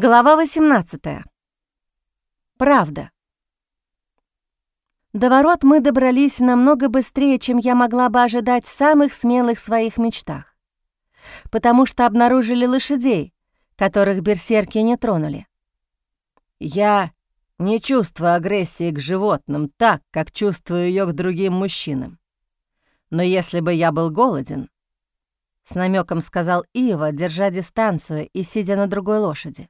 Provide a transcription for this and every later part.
Глава 18. Правда. До ворот мы добрались намного быстрее, чем я могла бы ожидать в самых смелых своих мечтах, потому что обнаружили лошадей, которых берсерки не тронули. Я не чувствую агрессии к животным так, как чувствую ее к другим мужчинам. Но если бы я был голоден, с намеком сказал Ива, держа дистанцию и сидя на другой лошади.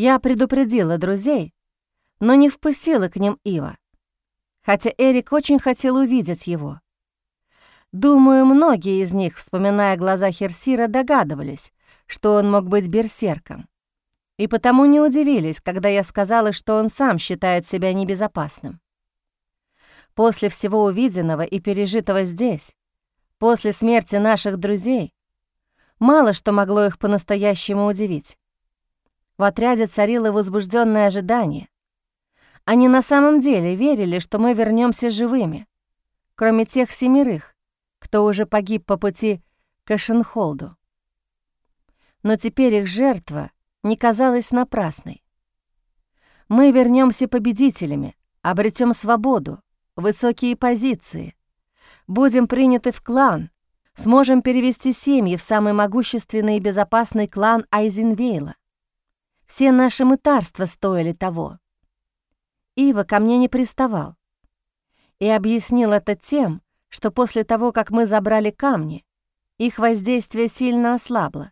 Я предупредила друзей, но не впустила к ним Ива, хотя Эрик очень хотел увидеть его. Думаю, многие из них, вспоминая глаза Херсира, догадывались, что он мог быть берсерком, и потому не удивились, когда я сказала, что он сам считает себя небезопасным. После всего увиденного и пережитого здесь, после смерти наших друзей, мало что могло их по-настоящему удивить. В отряде царило возбужденное ожидание. Они на самом деле верили, что мы вернемся живыми, кроме тех семерых, кто уже погиб по пути к Эшенхолду. Но теперь их жертва не казалась напрасной. Мы вернемся победителями, обретем свободу, высокие позиции, будем приняты в клан, сможем перевести семьи в самый могущественный и безопасный клан Айзенвейла. Все наши мытарства стоили того. Ива ко мне не приставал. И объяснил это тем, что после того, как мы забрали камни, их воздействие сильно ослабло.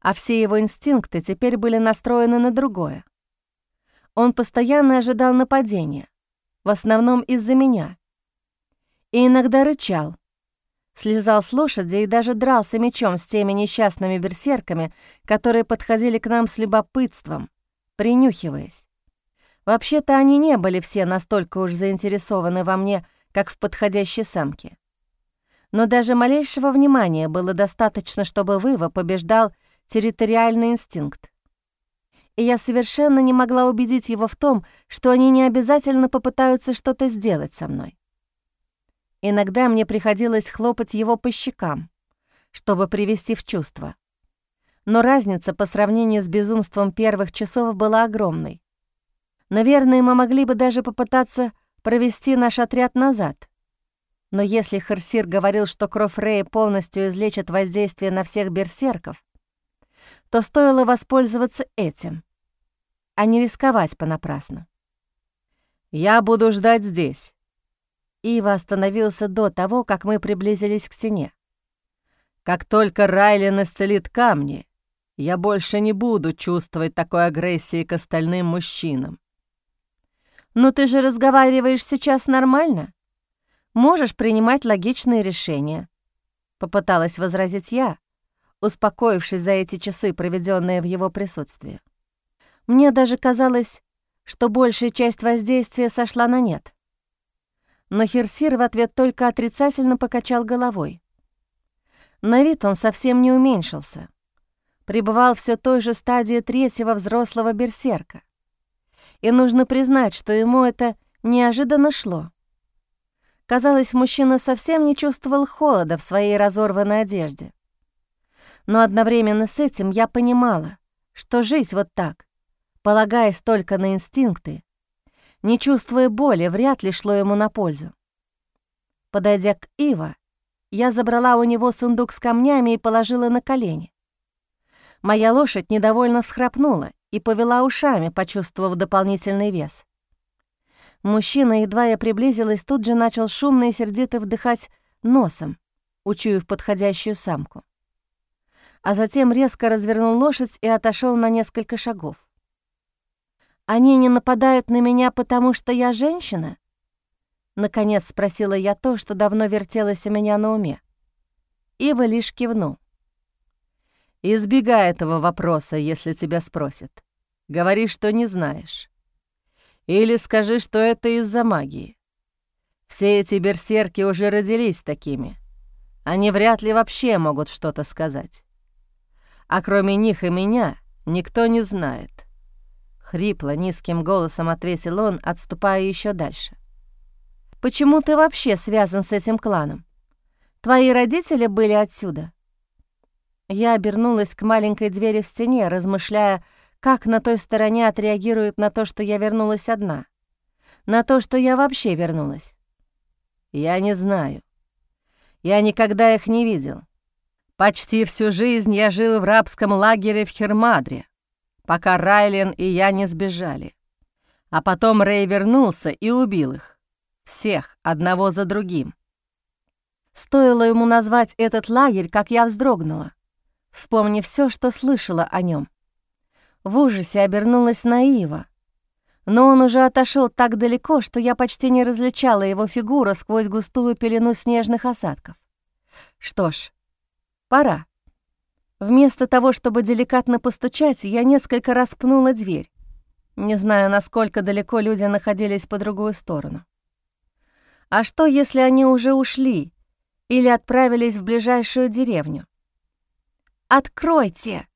А все его инстинкты теперь были настроены на другое. Он постоянно ожидал нападения, в основном из-за меня. И иногда рычал, слезал с лошади и даже дрался мечом с теми несчастными берсерками, которые подходили к нам с любопытством, принюхиваясь. Вообще-то они не были все настолько уж заинтересованы во мне, как в подходящей самке. Но даже малейшего внимания было достаточно, чтобы Выва побеждал территориальный инстинкт. И я совершенно не могла убедить его в том, что они не обязательно попытаются что-то сделать со мной. Иногда мне приходилось хлопать его по щекам, чтобы привести в чувство. Но разница по сравнению с безумством первых часов была огромной. Наверное, мы могли бы даже попытаться провести наш отряд назад. Но если Харсир говорил, что кровь Рея полностью излечит воздействие на всех берсерков, то стоило воспользоваться этим, а не рисковать понапрасну. «Я буду ждать здесь», Ива остановился до того, как мы приблизились к стене. «Как только Райлен исцелит камни, я больше не буду чувствовать такой агрессии к остальным мужчинам». «Но ты же разговариваешь сейчас нормально. Можешь принимать логичные решения», — попыталась возразить я, успокоившись за эти часы, проведенные в его присутствии. Мне даже казалось, что большая часть воздействия сошла на нет но Херсир в ответ только отрицательно покачал головой. На вид он совсем не уменьшился. Пребывал все той же стадии третьего взрослого берсерка. И нужно признать, что ему это неожиданно шло. Казалось, мужчина совсем не чувствовал холода в своей разорванной одежде. Но одновременно с этим я понимала, что жить вот так, полагаясь только на инстинкты, не чувствуя боли, вряд ли шло ему на пользу. Подойдя к Ива, я забрала у него сундук с камнями и положила на колени. Моя лошадь недовольно всхрапнула и повела ушами, почувствовав дополнительный вес. Мужчина, едва я приблизилась, тут же начал шумно и сердито вдыхать носом, учуяв подходящую самку. А затем резко развернул лошадь и отошел на несколько шагов. Они не нападают на меня, потому что я женщина?» Наконец спросила я то, что давно вертелось у меня на уме. Ива лишь кивнул. «Избегай этого вопроса, если тебя спросят. Говори, что не знаешь. Или скажи, что это из-за магии. Все эти берсерки уже родились такими. Они вряд ли вообще могут что-то сказать. А кроме них и меня никто не знает. Хрипло, низким голосом ответил он, отступая еще дальше. «Почему ты вообще связан с этим кланом? Твои родители были отсюда?» Я обернулась к маленькой двери в стене, размышляя, как на той стороне отреагируют на то, что я вернулась одна, на то, что я вообще вернулась. Я не знаю. Я никогда их не видел. Почти всю жизнь я жил в рабском лагере в Хермадре, пока Райлен и я не сбежали. А потом Рэй вернулся и убил их. Всех, одного за другим. Стоило ему назвать этот лагерь, как я вздрогнула, вспомнив все, что слышала о нем. В ужасе обернулась наива, но он уже отошел так далеко, что я почти не различала его фигуру сквозь густую пелену снежных осадков. Что ж, пора. Вместо того, чтобы деликатно постучать, я несколько раз пнула дверь. Не знаю, насколько далеко люди находились по другую сторону. А что, если они уже ушли или отправились в ближайшую деревню? «Откройте!»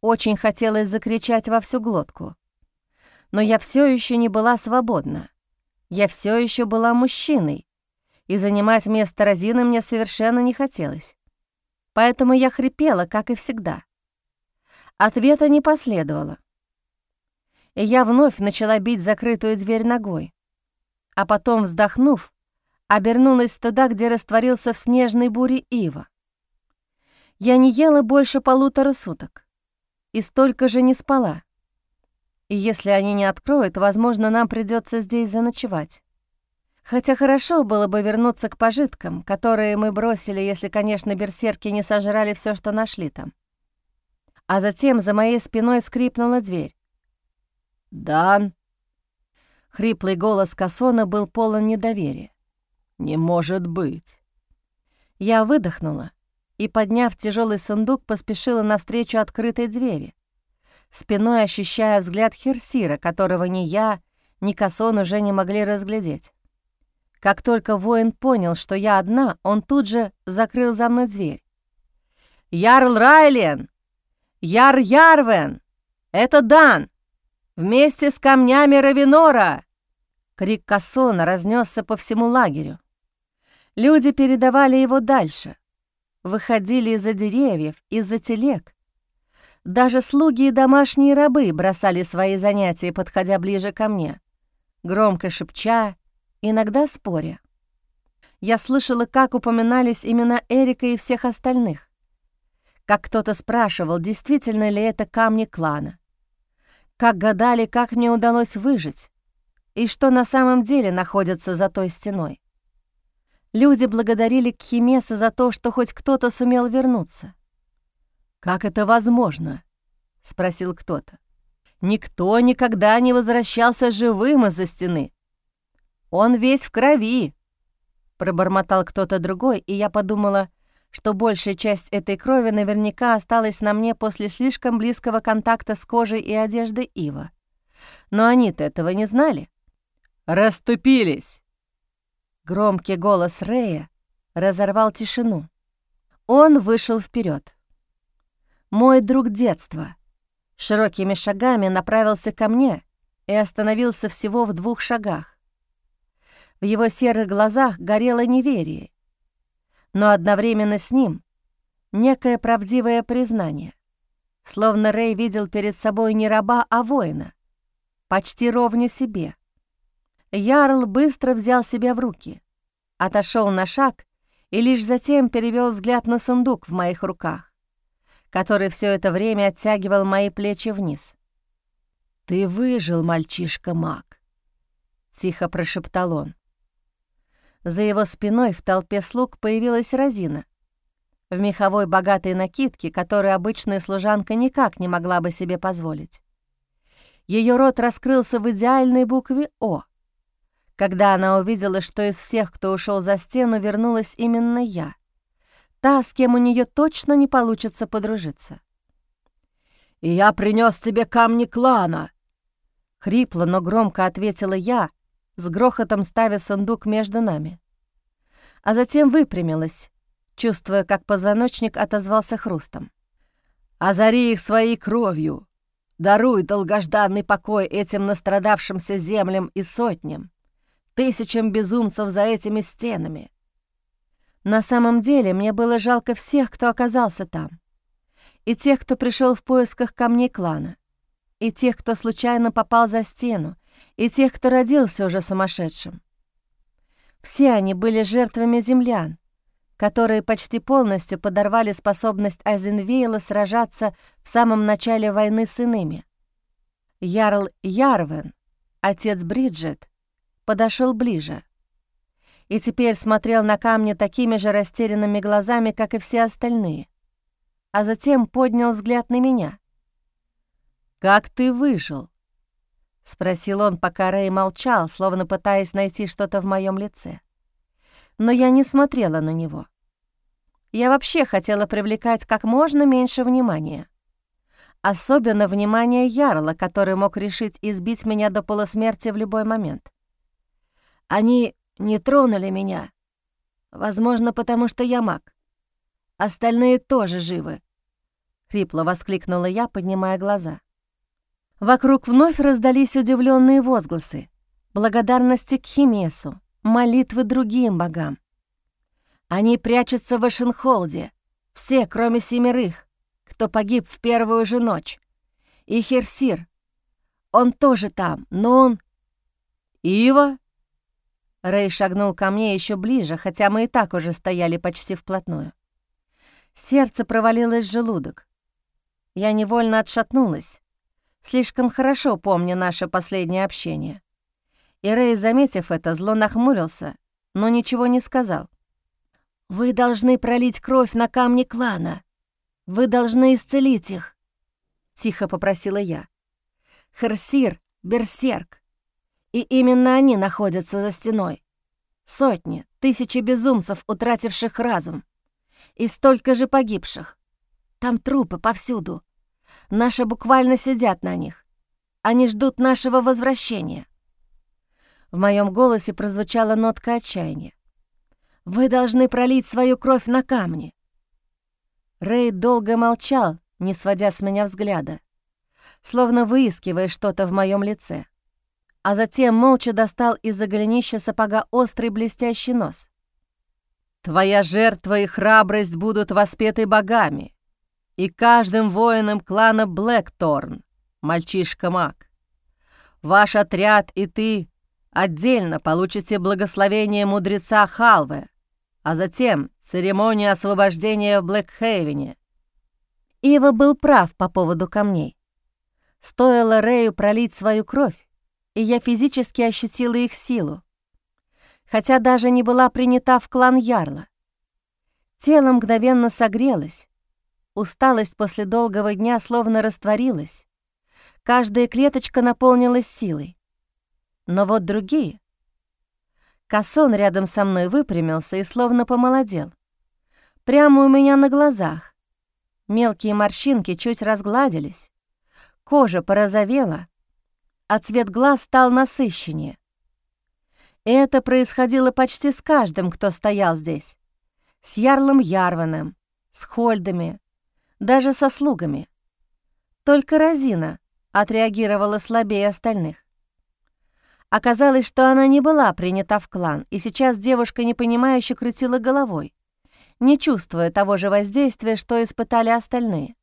Очень хотелось закричать во всю глотку. Но я все еще не была свободна. Я все еще была мужчиной, и занимать место Розины мне совершенно не хотелось. Поэтому я хрипела, как и всегда. Ответа не последовало и я вновь начала бить закрытую дверь ногой. А потом, вздохнув, обернулась туда, где растворился в снежной буре ива. Я не ела больше полутора суток и столько же не спала. И если они не откроют, возможно, нам придется здесь заночевать. Хотя хорошо было бы вернуться к пожиткам, которые мы бросили, если, конечно, берсерки не сожрали все, что нашли там. А затем за моей спиной скрипнула дверь. «Дан!» Хриплый голос Кассона был полон недоверия. «Не может быть!» Я выдохнула и, подняв тяжелый сундук, поспешила навстречу открытой двери, спиной ощущая взгляд Херсира, которого ни я, ни Кассон уже не могли разглядеть. Как только воин понял, что я одна, он тут же закрыл за мной дверь. «Ярл Райлен! Яр Ярвен! Это Дан!» Вместе с камнями Равинора!» Крик Кассона разнесся по всему лагерю. Люди передавали его дальше. Выходили из-за деревьев, из-за телег. Даже слуги и домашние рабы бросали свои занятия, подходя ближе ко мне, громко шепча, иногда споря. Я слышала, как упоминались имена Эрика и всех остальных. Как кто-то спрашивал, действительно ли это камни клана как гадали, как мне удалось выжить, и что на самом деле находится за той стеной. Люди благодарили Кхимеса за то, что хоть кто-то сумел вернуться. «Как это возможно?» — спросил кто-то. «Никто никогда не возвращался живым из-за стены. Он весь в крови», — пробормотал кто-то другой, и я подумала, что большая часть этой крови наверняка осталась на мне после слишком близкого контакта с кожей и одеждой Ива. Но они-то этого не знали. «Раступились!» Громкий голос Рея разорвал тишину. Он вышел вперед. Мой друг детства широкими шагами направился ко мне и остановился всего в двух шагах. В его серых глазах горело неверие, но одновременно с ним некое правдивое признание. Словно Рэй видел перед собой не раба, а воина, почти ровню себе. Ярл быстро взял себя в руки, отошел на шаг и лишь затем перевел взгляд на сундук в моих руках, который все это время оттягивал мои плечи вниз. «Ты выжил, мальчишка-маг», — тихо прошептал он. За его спиной в толпе слуг появилась Розина. В меховой богатой накидке, которую обычная служанка никак не могла бы себе позволить. Ее рот раскрылся в идеальной букве «О». Когда она увидела, что из всех, кто ушел за стену, вернулась именно я. Та, с кем у нее точно не получится подружиться. «И я принес тебе камни клана!» Хрипло, но громко ответила я, с грохотом ставя сундук между нами. А затем выпрямилась, чувствуя, как позвоночник отозвался хрустом. «Озари их своей кровью! Даруй долгожданный покой этим настрадавшимся землям и сотням, тысячам безумцев за этими стенами!» На самом деле мне было жалко всех, кто оказался там, и тех, кто пришел в поисках камней клана — и тех, кто случайно попал за стену, и тех, кто родился уже сумасшедшим. Все они были жертвами землян, которые почти полностью подорвали способность Айзенвейла сражаться в самом начале войны с иными. Ярл Ярвен, отец Бриджит, подошел ближе и теперь смотрел на камни такими же растерянными глазами, как и все остальные, а затем поднял взгляд на меня. «Как ты выжил?» — спросил он, пока Рэй молчал, словно пытаясь найти что-то в моем лице. Но я не смотрела на него. Я вообще хотела привлекать как можно меньше внимания. Особенно внимание Ярла, который мог решить избить меня до полусмерти в любой момент. Они не тронули меня. Возможно, потому что я маг. Остальные тоже живы. Хрипло воскликнула я, поднимая глаза. Вокруг вновь раздались удивленные возгласы, благодарности к Химесу, молитвы другим богам. Они прячутся в Эшенхолде, все, кроме семерых кто погиб в первую же ночь. И Херсир. Он тоже там, но он... «Ива?» Рэй шагнул ко мне еще ближе, хотя мы и так уже стояли почти вплотную. Сердце провалилось в желудок. Я невольно отшатнулась, слишком хорошо помня наше последнее общение. И Рэй, заметив это, зло нахмурился, но ничего не сказал. «Вы должны пролить кровь на камни клана», «Вы должны исцелить их», — тихо попросила я. «Херсир — берсерк, и именно они находятся за стеной. Сотни, тысячи безумцев, утративших разум, и столько же погибших. Там трупы повсюду. Наши буквально сидят на них. Они ждут нашего возвращения». В моем голосе прозвучала нотка отчаяния. «Вы должны пролить свою кровь на камни. Рэй долго молчал, не сводя с меня взгляда, словно выискивая что-то в моем лице, а затем молча достал из-за голенища сапога острый блестящий нос. «Твоя жертва и храбрость будут воспеты богами, и каждым воином клана Блэкторн, мальчишка-маг. Ваш отряд и ты отдельно получите благословение мудреца Халве, а затем церемония освобождения в Блэкхейвене. Ива был прав по поводу камней. Стоило Рэю пролить свою кровь, и я физически ощутила их силу, хотя даже не была принята в клан Ярла. Тело мгновенно согрелось, усталость после долгого дня словно растворилась, каждая клеточка наполнилась силой. Но вот другие... Кассон рядом со мной выпрямился и словно помолодел. Прямо у меня на глазах. Мелкие морщинки чуть разгладились. Кожа порозовела, а цвет глаз стал насыщеннее. Это происходило почти с каждым, кто стоял здесь. С Ярлом Ярваном, с Хольдами, даже со слугами. Только Розина отреагировала слабее остальных. Оказалось, что она не была принята в клан, и сейчас девушка непонимающе крутила головой не чувствуя того же воздействия, что испытали остальные.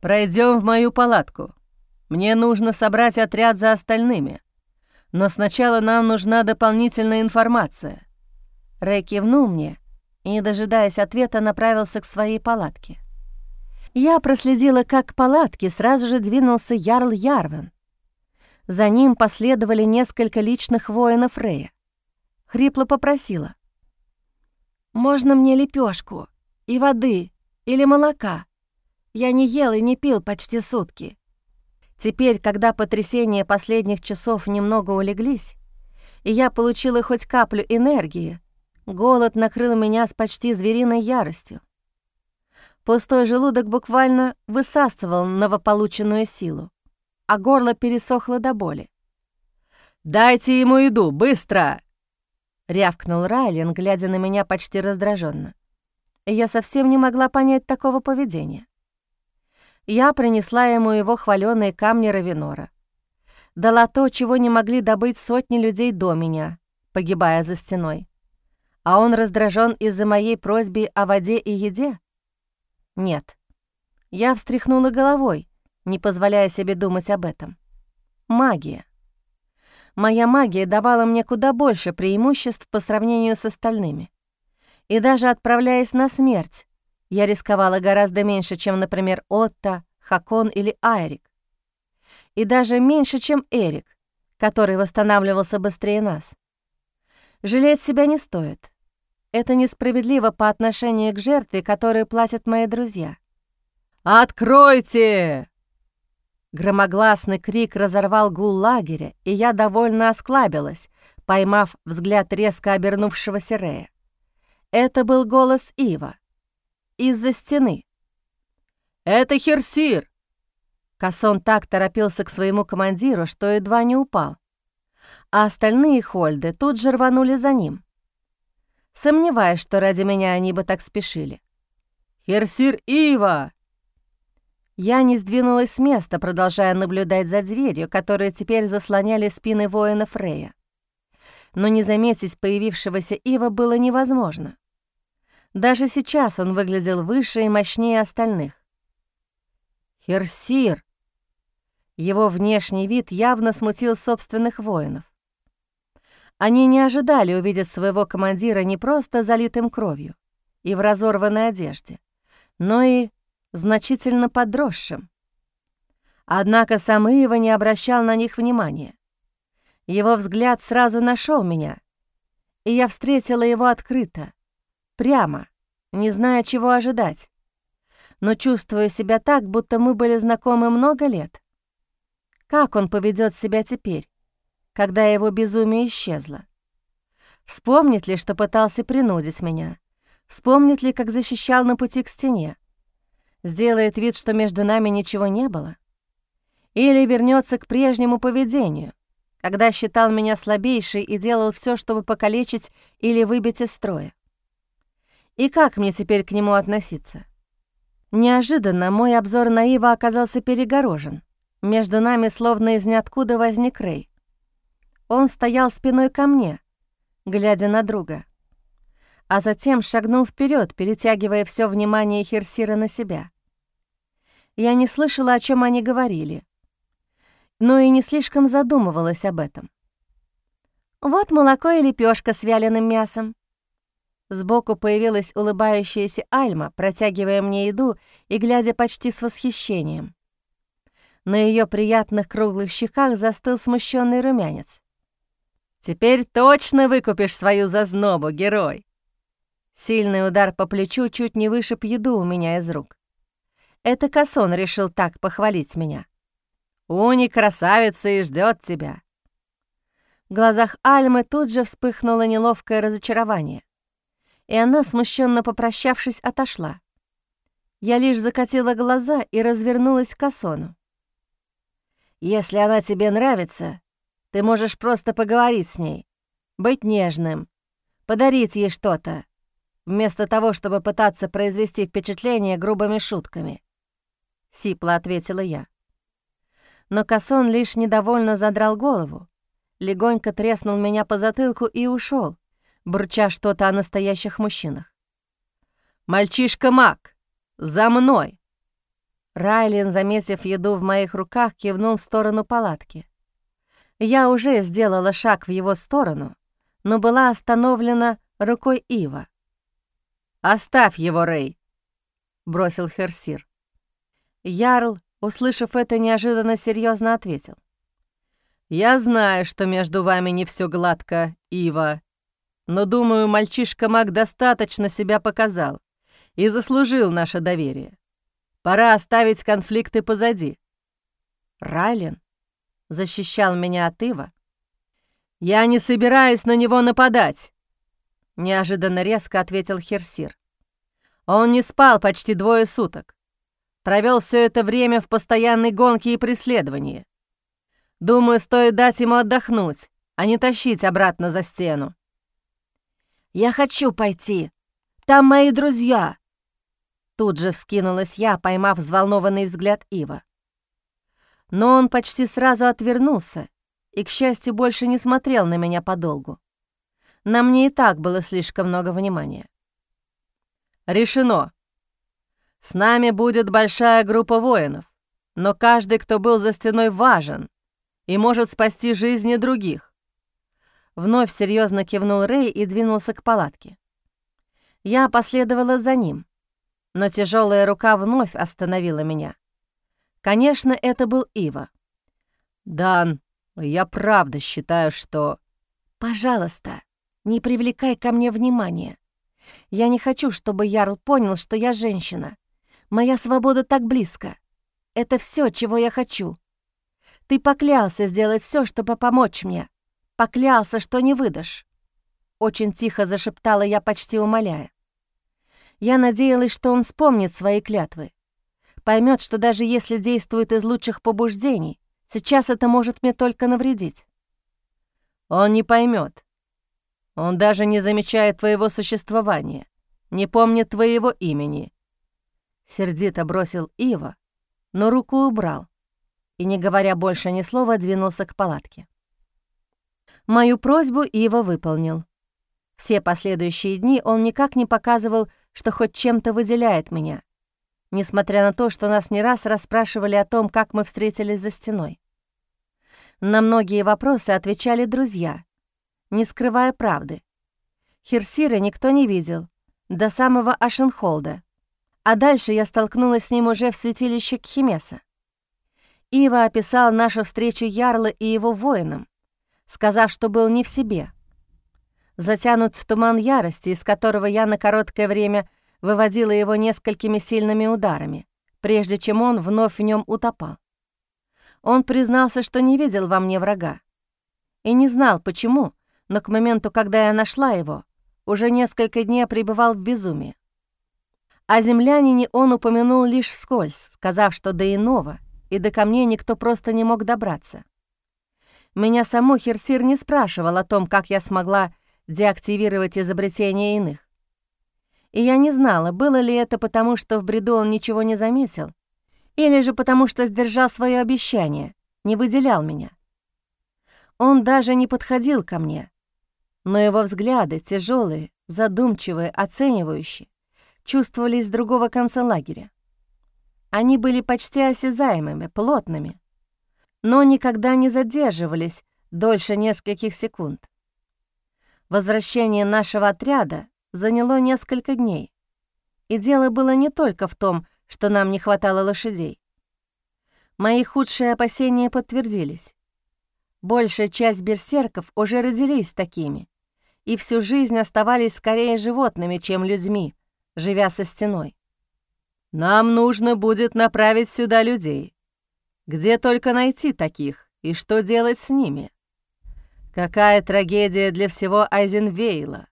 Пройдем в мою палатку. Мне нужно собрать отряд за остальными. Но сначала нам нужна дополнительная информация». Рэй кивнул мне и, не дожидаясь ответа, направился к своей палатке. Я проследила, как к палатке сразу же двинулся Ярл Ярвен. За ним последовали несколько личных воинов Рэя. Хрипло попросила. «Можно мне лепешку и воды или молока? Я не ел и не пил почти сутки». Теперь, когда потрясения последних часов немного улеглись, и я получила хоть каплю энергии, голод накрыл меня с почти звериной яростью. Пустой желудок буквально высасывал новополученную силу, а горло пересохло до боли. «Дайте ему еду, быстро!» — рявкнул Райлин, глядя на меня почти раздраженно. Я совсем не могла понять такого поведения. Я принесла ему его хваленые камни Равинора. Дала то, чего не могли добыть сотни людей до меня, погибая за стеной. А он раздражен из-за моей просьбы о воде и еде? Нет. Я встряхнула головой, не позволяя себе думать об этом. Магия. Моя магия давала мне куда больше преимуществ по сравнению с остальными. И даже отправляясь на смерть, я рисковала гораздо меньше, чем, например, Отто, Хакон или Айрик. И даже меньше, чем Эрик, который восстанавливался быстрее нас. Жалеть себя не стоит. Это несправедливо по отношению к жертве, которую платят мои друзья. «Откройте!» Громогласный крик разорвал гул лагеря, и я довольно осклабилась, поймав взгляд резко обернувшегося Рея. Это был голос Ива. Из-за стены. «Это Херсир!» Кассон так торопился к своему командиру, что едва не упал. А остальные Хольды тут же рванули за ним. Сомневаюсь, что ради меня они бы так спешили. «Херсир Ива!» Я не сдвинулась с места, продолжая наблюдать за дверью, которые теперь заслоняли спины воина Фрея. Но не заметить появившегося Ива было невозможно. Даже сейчас он выглядел выше и мощнее остальных. «Херсир!» Его внешний вид явно смутил собственных воинов. Они не ожидали увидеть своего командира не просто залитым кровью и в разорванной одежде, но и значительно подросшим. Однако сам Ива не обращал на них внимания. Его взгляд сразу нашел меня, и я встретила его открыто, прямо, не зная, чего ожидать, но чувствуя себя так, будто мы были знакомы много лет. Как он поведет себя теперь, когда его безумие исчезло? Вспомнит ли, что пытался принудить меня? Вспомнит ли, как защищал на пути к стене? Сделает вид, что между нами ничего не было? Или вернется к прежнему поведению, когда считал меня слабейшей и делал все, чтобы покалечить или выбить из строя? И как мне теперь к нему относиться? Неожиданно мой обзор наива оказался перегорожен. Между нами словно из ниоткуда возник Рэй. Он стоял спиной ко мне, глядя на друга, а затем шагнул вперед, перетягивая все внимание Херсира на себя. Я не слышала, о чем они говорили, но и не слишком задумывалась об этом. «Вот молоко и лепешка с вяленым мясом». Сбоку появилась улыбающаяся Альма, протягивая мне еду и глядя почти с восхищением. На ее приятных круглых щеках застыл смущенный румянец. «Теперь точно выкупишь свою зазнобу, герой!» Сильный удар по плечу чуть не вышиб еду у меня из рук. Это Кассон решил так похвалить меня. «Уни красавица и ждет тебя!» В глазах Альмы тут же вспыхнуло неловкое разочарование, и она, смущенно попрощавшись, отошла. Я лишь закатила глаза и развернулась к Кассону. «Если она тебе нравится, ты можешь просто поговорить с ней, быть нежным, подарить ей что-то, вместо того, чтобы пытаться произвести впечатление грубыми шутками. — сипло ответила я. Но Кассон лишь недовольно задрал голову, легонько треснул меня по затылку и ушел, бурча что-то о настоящих мужчинах. «Мальчишка-маг! За мной!» Райлин, заметив еду в моих руках, кивнул в сторону палатки. Я уже сделала шаг в его сторону, но была остановлена рукой Ива. «Оставь его, Рэй!» — бросил Херсир. Ярл, услышав это, неожиданно серьезно ответил. «Я знаю, что между вами не все гладко, Ива, но, думаю, мальчишка Мак достаточно себя показал и заслужил наше доверие. Пора оставить конфликты позади». Райлен защищал меня от Ива. «Я не собираюсь на него нападать», — неожиданно резко ответил Херсир. «Он не спал почти двое суток. Провел все это время в постоянной гонке и преследовании. Думаю, стоит дать ему отдохнуть, а не тащить обратно за стену. «Я хочу пойти. Там мои друзья!» Тут же вскинулась я, поймав взволнованный взгляд Ива. Но он почти сразу отвернулся и, к счастью, больше не смотрел на меня подолгу. На мне и так было слишком много внимания. «Решено. С нами будет большая группа воинов. но каждый, кто был за стеной, важен и может спасти жизни других. Вновь серьезно кивнул Рэй и двинулся к палатке. Я последовала за ним, но тяжелая рука вновь остановила меня. Конечно, это был Ива. «Дан, я правда считаю, что...» «Пожалуйста, не привлекай ко мне внимания. Я не хочу, чтобы Ярл понял, что я женщина. Моя свобода так близко. Это все, чего я хочу. Ты поклялся сделать все, чтобы помочь мне. Поклялся, что не выдашь. Очень тихо зашептала я, почти умоляя. Я надеялась, что он вспомнит свои клятвы. Поймет, что даже если действует из лучших побуждений, сейчас это может мне только навредить. Он не поймет. Он даже не замечает твоего существования, не помнит твоего имени. Сердито бросил Ива, но руку убрал и, не говоря больше ни слова, двинулся к палатке. Мою просьбу Ива выполнил. Все последующие дни он никак не показывал, что хоть чем-то выделяет меня, несмотря на то, что нас не раз расспрашивали о том, как мы встретились за стеной. На многие вопросы отвечали друзья, не скрывая правды. Херсира никто не видел, до самого Ашенхолда. А дальше я столкнулась с ним уже в святилище Кхимеса. Ива описал нашу встречу Ярла и его воинам, сказав, что был не в себе. Затянут в туман ярости, из которого я на короткое время выводила его несколькими сильными ударами, прежде чем он вновь в нем утопал. Он признался, что не видел во мне врага. И не знал, почему, но к моменту, когда я нашла его, уже несколько дней пребывал в безумии. О землянине он упомянул лишь вскользь, сказав, что до иного и до камней никто просто не мог добраться. Меня саму Херсир не спрашивал о том, как я смогла деактивировать изобретение иных. И я не знала, было ли это потому, что в бреду он ничего не заметил, или же потому, что сдержал свое обещание, не выделял меня. Он даже не подходил ко мне, но его взгляды, тяжелые, задумчивые, оценивающие, чувствовались с другого конца лагеря. Они были почти осязаемыми, плотными, но никогда не задерживались дольше нескольких секунд. Возвращение нашего отряда заняло несколько дней, и дело было не только в том, что нам не хватало лошадей. Мои худшие опасения подтвердились. Большая часть берсерков уже родились такими и всю жизнь оставались скорее животными, чем людьми, живя со стеной. Нам нужно будет направить сюда людей. Где только найти таких и что делать с ними? Какая трагедия для всего Айзенвейла,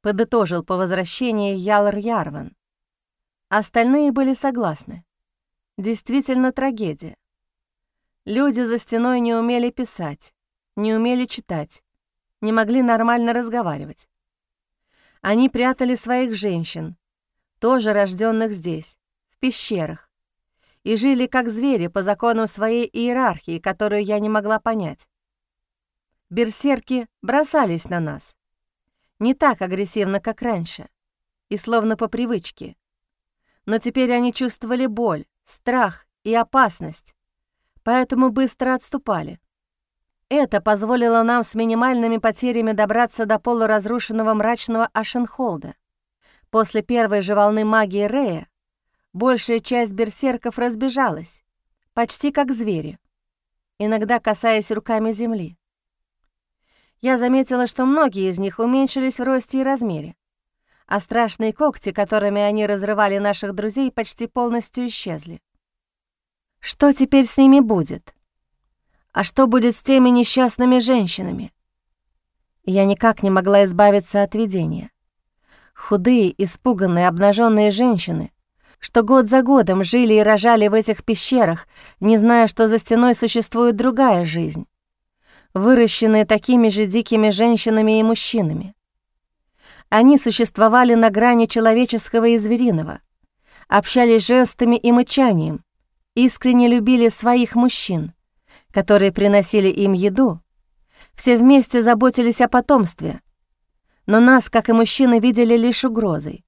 подытожил по возвращении Ялр Ярван. Остальные были согласны. Действительно трагедия. Люди за стеной не умели писать, не умели читать, не могли нормально разговаривать. Они прятали своих женщин, тоже рожденных здесь, в пещерах, и жили как звери по законам своей иерархии, которую я не могла понять. Берсерки бросались на нас. Не так агрессивно, как раньше, и словно по привычке. Но теперь они чувствовали боль, страх и опасность, поэтому быстро отступали. Это позволило нам с минимальными потерями добраться до полуразрушенного мрачного Ашенхолда. После первой же волны магии Рея большая часть берсерков разбежалась, почти как звери, иногда касаясь руками земли. Я заметила, что многие из них уменьшились в росте и размере, а страшные когти, которыми они разрывали наших друзей, почти полностью исчезли. Что теперь с ними будет? А что будет с теми несчастными женщинами? Я никак не могла избавиться от видения. Худые, испуганные, обнаженные женщины, что год за годом жили и рожали в этих пещерах, не зная, что за стеной существует другая жизнь, выращенные такими же дикими женщинами и мужчинами. Они существовали на грани человеческого и звериного, общались жестами и мычанием, искренне любили своих мужчин — которые приносили им еду, все вместе заботились о потомстве. Но нас, как и мужчины, видели лишь угрозой.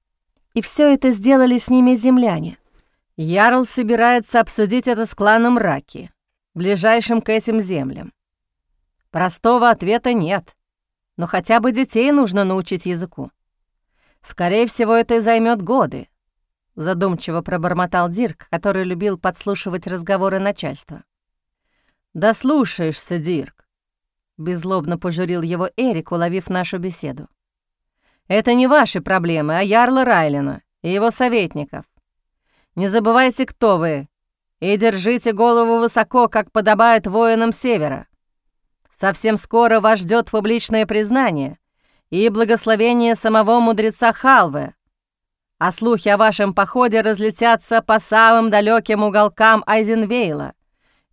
И все это сделали с ними земляне, Ярл собирается обсудить это с кланом Раки, ближайшим к этим землям. Простого ответа нет, но хотя бы детей нужно научить языку. Скорее всего, это и займет годы, задумчиво пробормотал Дирк, который любил подслушивать разговоры начальства. «Да слушаешься, Дирк», — беззлобно пожурил его Эрик, уловив нашу беседу. «Это не ваши проблемы, а Ярла Райлина и его советников. Не забывайте, кто вы, и держите голову высоко, как подобает воинам Севера. Совсем скоро вас ждет публичное признание и благословение самого мудреца Халвы, а слухи о вашем походе разлетятся по самым далеким уголкам Айзенвейла.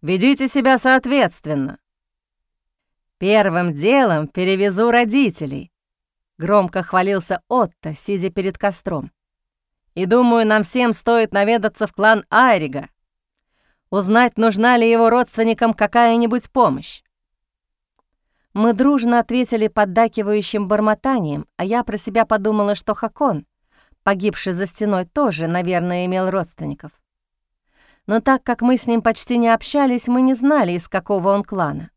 Ведите себя соответственно. Первым делом перевезу родителей. Громко хвалился Отто, сидя перед костром. И думаю, нам всем стоит наведаться в клан Айрига. Узнать, нужна ли его родственникам какая-нибудь помощь. Мы дружно ответили поддакивающим бормотанием, а я про себя подумала, что Хакон — погибший за стеной, тоже, наверное, имел родственников. Но так как мы с ним почти не общались, мы не знали, из какого он клана.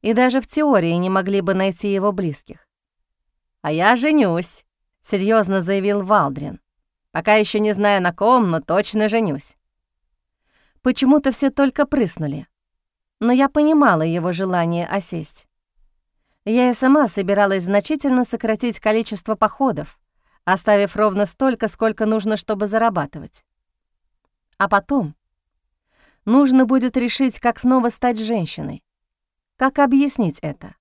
И даже в теории не могли бы найти его близких. «А я женюсь», — серьезно заявил Валдрин. «Пока еще не знаю на ком, но точно женюсь». Почему-то все только прыснули. Но я понимала его желание осесть. Я и сама собиралась значительно сократить количество походов, оставив ровно столько, сколько нужно, чтобы зарабатывать. А потом нужно будет решить, как снова стать женщиной. Как объяснить это?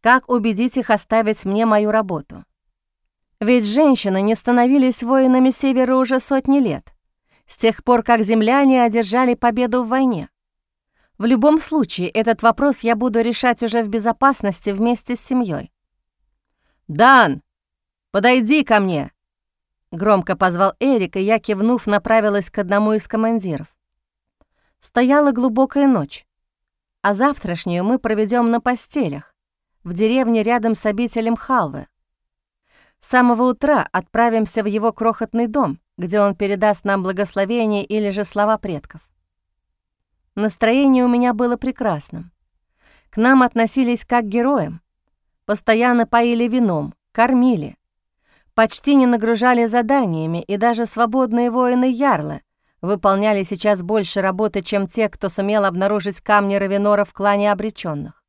Как убедить их оставить мне мою работу? Ведь женщины не становились воинами Севера уже сотни лет, с тех пор, как земляне одержали победу в войне. В любом случае, этот вопрос я буду решать уже в безопасности вместе с семьей. «Дан, «Подойди ко мне!» Громко позвал Эрик, и я, кивнув, направилась к одному из командиров. Стояла глубокая ночь, а завтрашнюю мы проведем на постелях, в деревне рядом с обителем Халвы. С самого утра отправимся в его крохотный дом, где он передаст нам благословение или же слова предков. Настроение у меня было прекрасным. К нам относились как к героям. Постоянно поили вином, кормили, почти не нагружали заданиями, и даже свободные воины Ярла выполняли сейчас больше работы, чем те, кто сумел обнаружить камни Равенора в клане обреченных.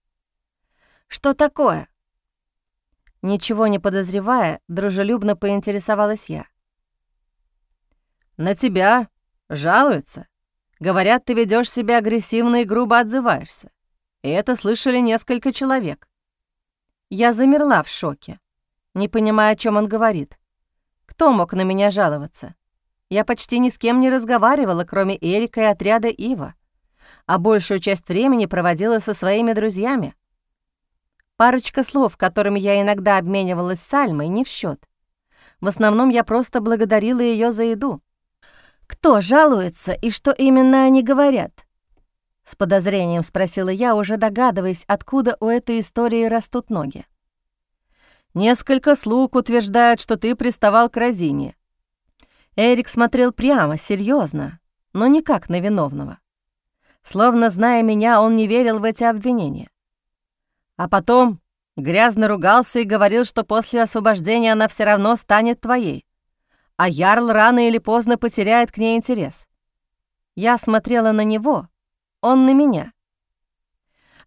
«Что такое?» Ничего не подозревая, дружелюбно поинтересовалась я. «На тебя жалуются. Говорят, ты ведешь себя агрессивно и грубо отзываешься. И это слышали несколько человек». Я замерла в шоке не понимая, о чем он говорит. Кто мог на меня жаловаться? Я почти ни с кем не разговаривала, кроме Эрика и отряда Ива, а большую часть времени проводила со своими друзьями. Парочка слов, которыми я иногда обменивалась с Альмой, не в счет. В основном я просто благодарила ее за еду. «Кто жалуется и что именно они говорят?» С подозрением спросила я, уже догадываясь, откуда у этой истории растут ноги. Несколько слуг утверждают, что ты приставал к Розине. Эрик смотрел прямо, серьезно, но никак на виновного. Словно, зная меня, он не верил в эти обвинения. А потом грязно ругался и говорил, что после освобождения она все равно станет твоей, а Ярл рано или поздно потеряет к ней интерес. Я смотрела на него, он на меня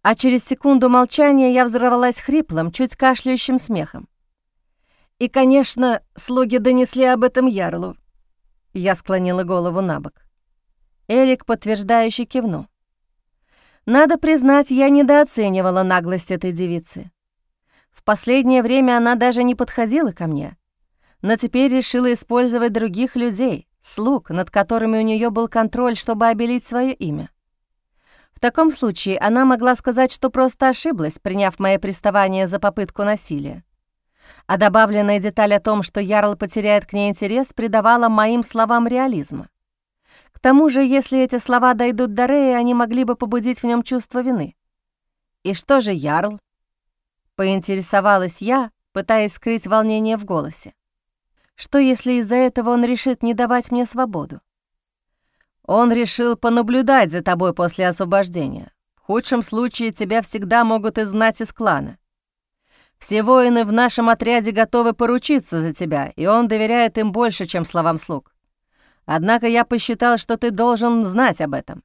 а через секунду молчания я взорвалась хриплым, чуть кашляющим смехом. И, конечно, слуги донесли об этом Ярлу. Я склонила голову на бок. Эрик подтверждающе кивнул. Надо признать, я недооценивала наглость этой девицы. В последнее время она даже не подходила ко мне, но теперь решила использовать других людей, слуг, над которыми у нее был контроль, чтобы обелить свое имя. В таком случае она могла сказать, что просто ошиблась, приняв мое приставание за попытку насилия. А добавленная деталь о том, что Ярл потеряет к ней интерес, придавала моим словам реализма. К тому же, если эти слова дойдут до Рея, они могли бы побудить в нем чувство вины. «И что же Ярл?» — поинтересовалась я, пытаясь скрыть волнение в голосе. «Что, если из-за этого он решит не давать мне свободу? Он решил понаблюдать за тобой после освобождения. В худшем случае тебя всегда могут изгнать из клана. Все воины в нашем отряде готовы поручиться за тебя, и он доверяет им больше, чем словам слуг. Однако я посчитал, что ты должен знать об этом.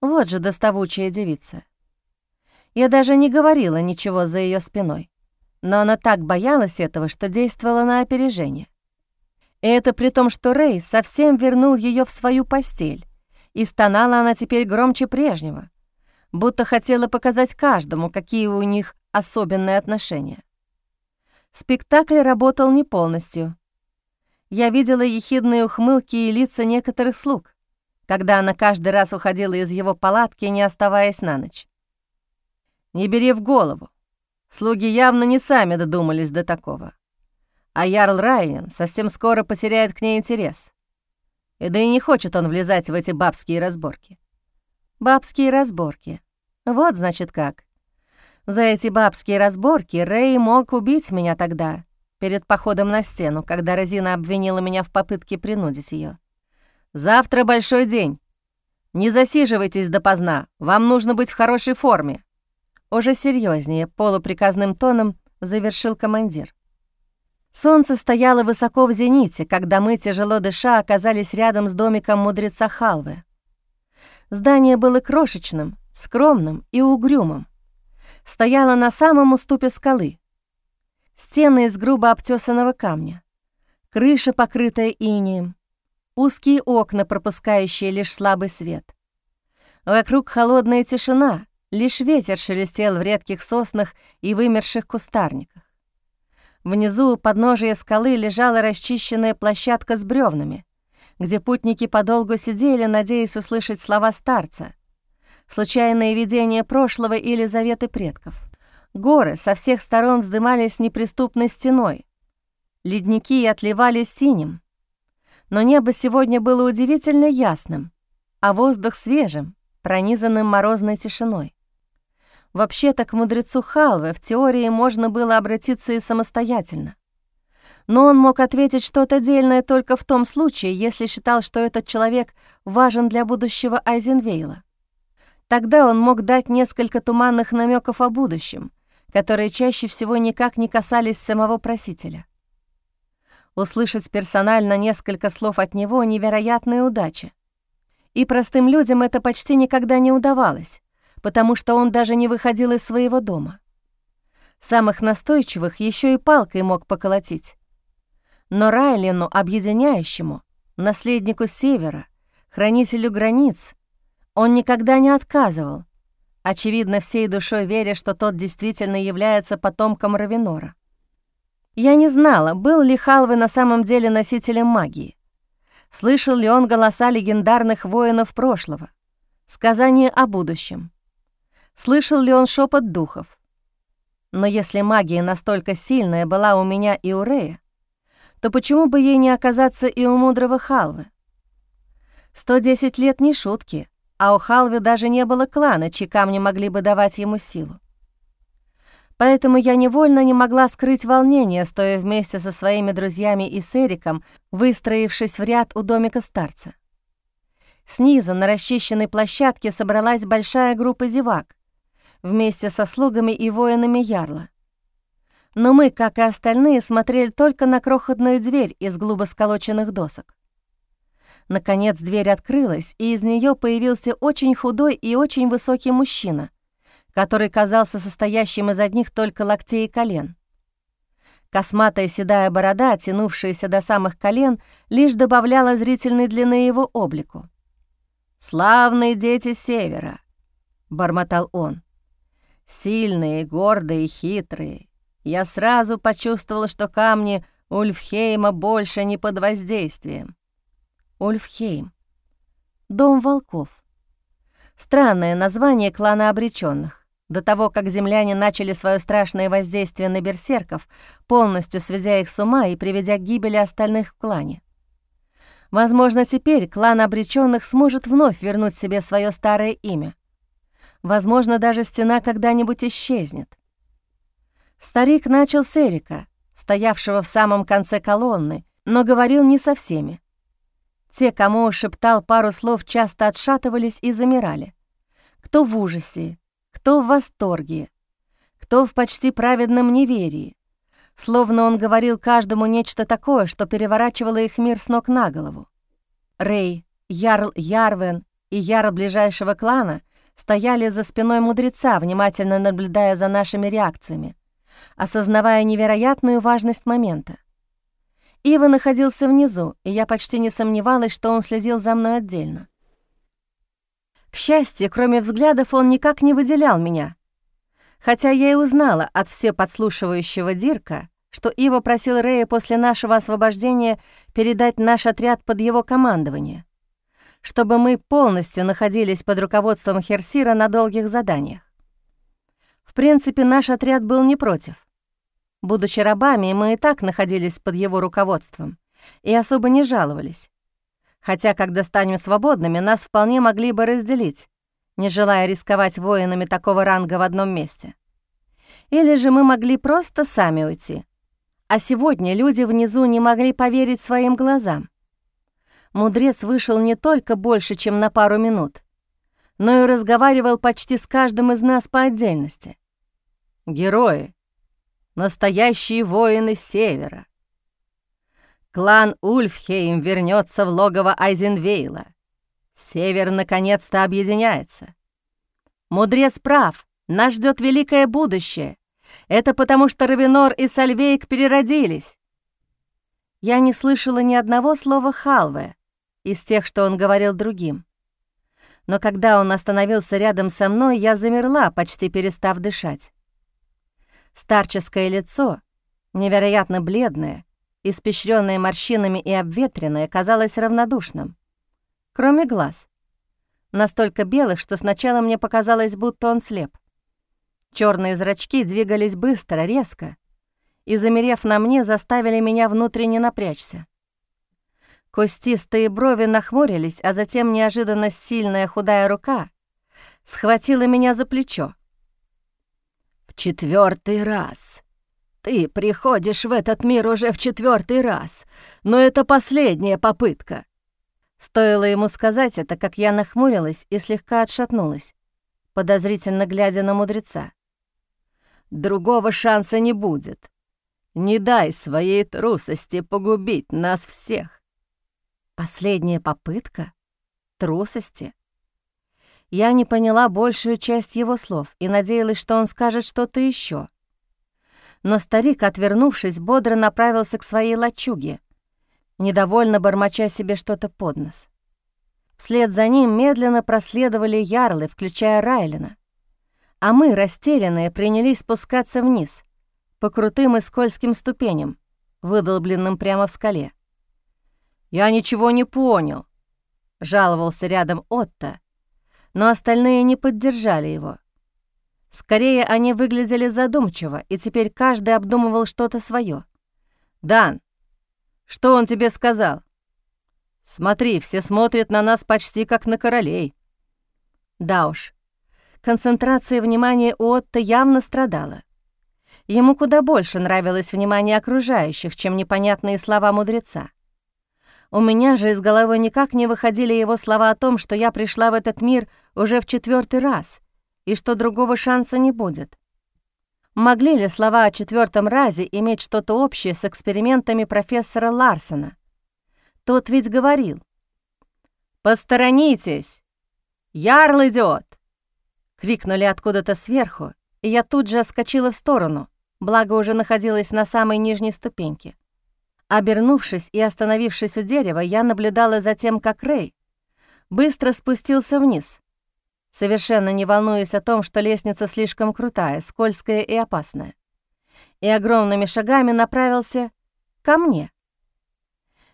Вот же доставучая девица. Я даже не говорила ничего за ее спиной, но она так боялась этого, что действовала на опережение. Это при том, что Рэй совсем вернул ее в свою постель, и стонала она теперь громче прежнего, будто хотела показать каждому, какие у них особенные отношения. Спектакль работал не полностью. Я видела ехидные ухмылки и лица некоторых слуг, когда она каждый раз уходила из его палатки, не оставаясь на ночь. Не бери в голову. Слуги явно не сами додумались до такого. А Ярл Райан совсем скоро потеряет к ней интерес. И да и не хочет он влезать в эти бабские разборки. Бабские разборки. Вот, значит, как. За эти бабские разборки Рэй мог убить меня тогда, перед походом на стену, когда Розина обвинила меня в попытке принудить ее. «Завтра большой день. Не засиживайтесь допоздна, вам нужно быть в хорошей форме». Уже серьезнее, полуприказным тоном завершил командир. Солнце стояло высоко в зените, когда мы, тяжело дыша, оказались рядом с домиком мудреца Халвы. Здание было крошечным, скромным и угрюмым стояла на самом уступе скалы. Стены из грубо обтесанного камня, крыша, покрытая инеем, узкие окна, пропускающие лишь слабый свет. Вокруг холодная тишина, лишь ветер шелестел в редких соснах и вымерших кустарниках. Внизу у подножия скалы лежала расчищенная площадка с бревнами, где путники подолгу сидели, надеясь услышать слова старца, случайные видения прошлого или заветы предков. Горы со всех сторон вздымались неприступной стеной. Ледники отливали синим. Но небо сегодня было удивительно ясным, а воздух свежим, пронизанным морозной тишиной. Вообще-то к мудрецу Халве в теории можно было обратиться и самостоятельно. Но он мог ответить что-то дельное только в том случае, если считал, что этот человек важен для будущего Айзенвейла. Тогда он мог дать несколько туманных намеков о будущем, которые чаще всего никак не касались самого просителя. Услышать персонально несколько слов от него — невероятная удача. И простым людям это почти никогда не удавалось, потому что он даже не выходил из своего дома. Самых настойчивых еще и палкой мог поколотить. Но Райлину, объединяющему, наследнику Севера, хранителю границ, он никогда не отказывал, очевидно, всей душой веря, что тот действительно является потомком Равенора. Я не знала, был ли Халвы на самом деле носителем магии. Слышал ли он голоса легендарных воинов прошлого, сказания о будущем. Слышал ли он шепот духов. Но если магия настолько сильная была у меня и у Рея, то почему бы ей не оказаться и у мудрого Халвы? 110 лет не шутки, а у Халви даже не было клана, чьи камни могли бы давать ему силу. Поэтому я невольно не могла скрыть волнение, стоя вместе со своими друзьями и с Эриком, выстроившись в ряд у домика старца. Снизу на расчищенной площадке собралась большая группа зевак, вместе со слугами и воинами Ярла. Но мы, как и остальные, смотрели только на крохотную дверь из глубо сколоченных досок. Наконец дверь открылась, и из нее появился очень худой и очень высокий мужчина, который казался состоящим из одних только локтей и колен. Косматая седая борода, тянувшаяся до самых колен, лишь добавляла зрительной длины его облику. «Славные дети Севера!» — бормотал он. «Сильные, гордые, хитрые. Я сразу почувствовал, что камни Ульфхейма больше не под воздействием. Ульфхейм. Дом волков. Странное название клана обреченных. До того, как земляне начали свое страшное воздействие на берсерков, полностью сведя их с ума и приведя к гибели остальных в клане. Возможно, теперь клан обреченных сможет вновь вернуть себе свое старое имя. Возможно, даже стена когда-нибудь исчезнет. Старик начал с Эрика, стоявшего в самом конце колонны, но говорил не со всеми. Те, кому шептал пару слов, часто отшатывались и замирали. Кто в ужасе, кто в восторге, кто в почти праведном неверии. Словно он говорил каждому нечто такое, что переворачивало их мир с ног на голову. Рэй, Ярл Ярвен и Ярл ближайшего клана стояли за спиной мудреца, внимательно наблюдая за нашими реакциями, осознавая невероятную важность момента. Ива находился внизу, и я почти не сомневалась, что он следил за мной отдельно. К счастью, кроме взглядов, он никак не выделял меня. Хотя я и узнала от все подслушивающего Дирка, что Ива просил Рэя после нашего освобождения передать наш отряд под его командование, чтобы мы полностью находились под руководством Херсира на долгих заданиях. В принципе, наш отряд был не против. Будучи рабами, мы и так находились под его руководством и особо не жаловались. Хотя, когда станем свободными, нас вполне могли бы разделить, не желая рисковать воинами такого ранга в одном месте. Или же мы могли просто сами уйти. А сегодня люди внизу не могли поверить своим глазам. Мудрец вышел не только больше, чем на пару минут, но и разговаривал почти с каждым из нас по отдельности. «Герои, настоящие воины Севера. Клан Ульфхейм вернется в логово Айзенвейла. Север наконец-то объединяется. Мудрец прав, нас ждет великое будущее. Это потому, что Равенор и Сальвейк переродились. Я не слышала ни одного слова Халве из тех, что он говорил другим. Но когда он остановился рядом со мной, я замерла, почти перестав дышать. Старческое лицо, невероятно бледное, испещренное морщинами и обветренное, казалось равнодушным. Кроме глаз. Настолько белых, что сначала мне показалось, будто он слеп. Черные зрачки двигались быстро, резко, и, замерев на мне, заставили меня внутренне напрячься. Кустистые брови нахмурились, а затем неожиданно сильная худая рука схватила меня за плечо четвертый раз. Ты приходишь в этот мир уже в четвертый раз, но это последняя попытка». Стоило ему сказать это, как я нахмурилась и слегка отшатнулась, подозрительно глядя на мудреца. «Другого шанса не будет. Не дай своей трусости погубить нас всех». «Последняя попытка? Трусости?» Я не поняла большую часть его слов и надеялась, что он скажет что-то еще. Но старик, отвернувшись, бодро направился к своей лачуге, недовольно бормоча себе что-то под нос. Вслед за ним медленно проследовали ярлы, включая Райлина. А мы, растерянные, принялись спускаться вниз, по крутым и скользким ступеням, выдолбленным прямо в скале. «Я ничего не понял», — жаловался рядом Отто, но остальные не поддержали его. Скорее, они выглядели задумчиво, и теперь каждый обдумывал что-то свое. «Дан, что он тебе сказал?» «Смотри, все смотрят на нас почти как на королей». Да уж, концентрация внимания у Отто явно страдала. Ему куда больше нравилось внимание окружающих, чем непонятные слова мудреца. У меня же из головы никак не выходили его слова о том, что я пришла в этот мир уже в четвертый раз и что другого шанса не будет. Могли ли слова о четвертом разе иметь что-то общее с экспериментами профессора Ларсона? Тот ведь говорил. «Посторонитесь! Ярл идет! крикнули откуда-то сверху, и я тут же оскочила в сторону, благо уже находилась на самой нижней ступеньке. Обернувшись и остановившись у дерева, я наблюдала за тем, как Рэй быстро спустился вниз, совершенно не волнуясь о том, что лестница слишком крутая, скользкая и опасная, и огромными шагами направился ко мне.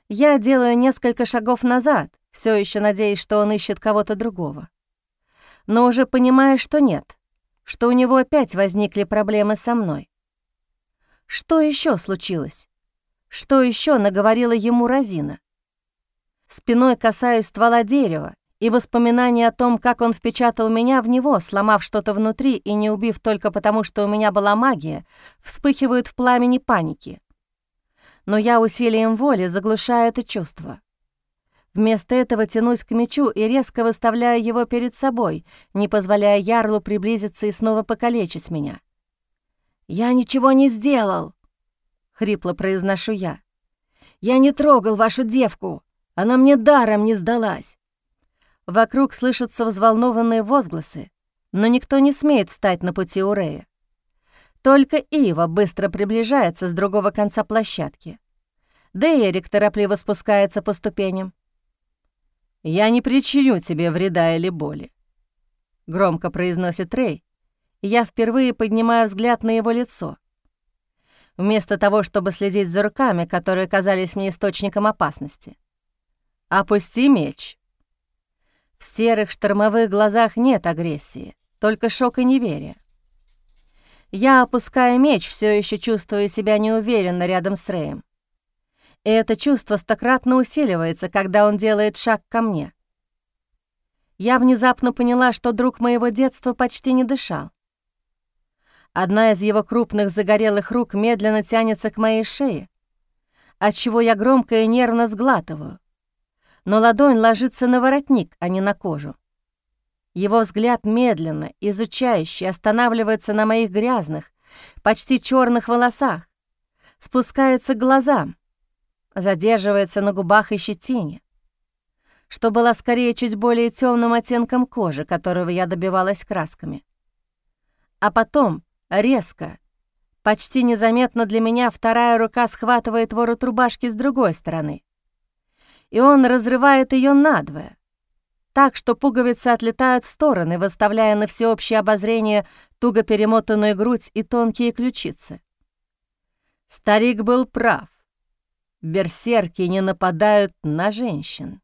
Я делаю несколько шагов назад, все еще надеясь, что он ищет кого-то другого. Но уже понимая, что нет, что у него опять возникли проблемы со мной. Что еще случилось? Что еще наговорила ему Розина? Спиной касаюсь ствола дерева, и воспоминания о том, как он впечатал меня в него, сломав что-то внутри и не убив только потому, что у меня была магия, вспыхивают в пламени паники. Но я усилием воли заглушаю это чувство. Вместо этого тянусь к мечу и резко выставляю его перед собой, не позволяя Ярлу приблизиться и снова покалечить меня. «Я ничего не сделал!» — хрипло произношу я. «Я не трогал вашу девку! Она мне даром не сдалась!» Вокруг слышатся взволнованные возгласы, но никто не смеет встать на пути Урея. Только Ива быстро приближается с другого конца площадки. Да и Эрик торопливо спускается по ступеням. «Я не причиню тебе вреда или боли», — громко произносит Рэй, я впервые поднимаю взгляд на его лицо. Вместо того, чтобы следить за руками, которые казались мне источником опасности. «Опусти меч». В серых штормовых глазах нет агрессии, только шок и неверие. Я опускаю меч, все еще чувствуя себя неуверенно рядом с Рэем. И это чувство стократно усиливается, когда он делает шаг ко мне. Я внезапно поняла, что друг моего детства почти не дышал. Одна из его крупных загорелых рук медленно тянется к моей шее, отчего я громко и нервно сглатываю. Но ладонь ложится на воротник, а не на кожу. Его взгляд медленно, изучающий, останавливается на моих грязных, почти черных волосах, спускается к глазам, задерживается на губах и щетине, что была скорее чуть более темным оттенком кожи, которого я добивалась красками. А потом, резко, почти незаметно для меня, вторая рука схватывает ворот рубашки с другой стороны. И он разрывает ее надвое, так что пуговицы отлетают в стороны, выставляя на всеобщее обозрение туго перемотанную грудь и тонкие ключицы. Старик был прав берсерки не нападают на женщин.